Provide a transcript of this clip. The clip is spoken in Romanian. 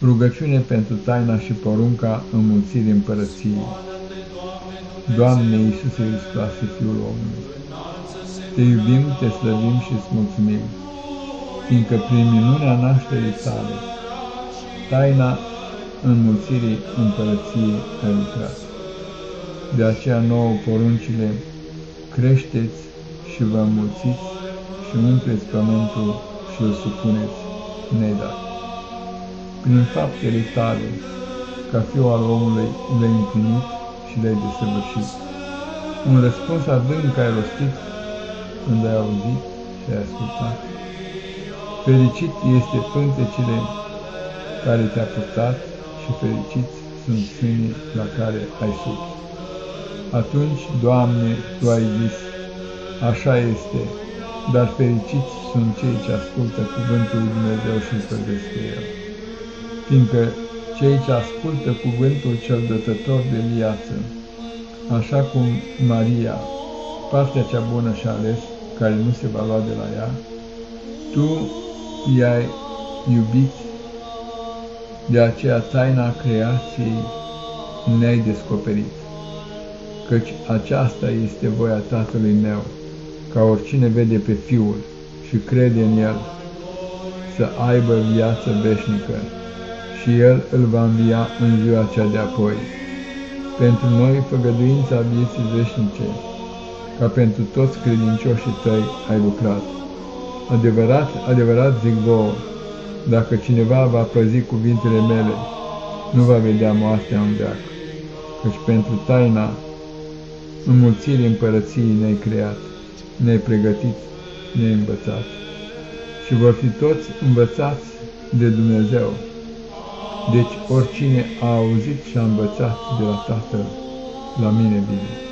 Rugăciune pentru taina și porunca înmulțirii împărăției. Doamne Iisuse Hristoase, Fiul omului, Te iubim, Te slăvim și îți mulțumim, fiindcă prin minunea nașterii Tale, taina înmulțirii împărăției ai lucrat. De aceea nouă poruncile, creșteți și vă înmulțiți și umpleți pământul și îl supuneți nedat prin faptele tale, ca fiul al omului, le-ai împlinit și le-ai desăvârșit. Un răspuns adânc ai rostit când ai auzit și ai ascultat. Fericit este pântecele care te-a purtat și fericiți sunt sânii la care ai sub. Atunci, Doamne, Tu ai zis, așa este, dar fericiți sunt cei ce ascultă cuvântul lui Dumnezeu și îl pe el fiindcă cei ce ascultă cuvântul cel dătător de viață, așa cum Maria, partea cea bună și ales, care nu se va lua de la ea, tu i-ai iubit, de aceea taina creației ne-ai descoperit, căci aceasta este voia Tatălui meu, ca oricine vede pe Fiul și crede în El, să aibă viață veșnică și El îl va învia în ziua cea de apoi. Pentru noi făgăduința vieții veșnice, ca pentru toți credincioșii tăi ai lucrat. Adevărat, adevărat zic vouă, dacă cineva va păzi cuvintele mele, nu va vedea moartea în veac, căci pentru taina înmulțirii împărăției ne-ai creat, ne-ai pregătit, ne-ai învățat. Și vor fi toți învățați de Dumnezeu. Deci oricine a auzit și a învățat de la Tatăl, la mine vine.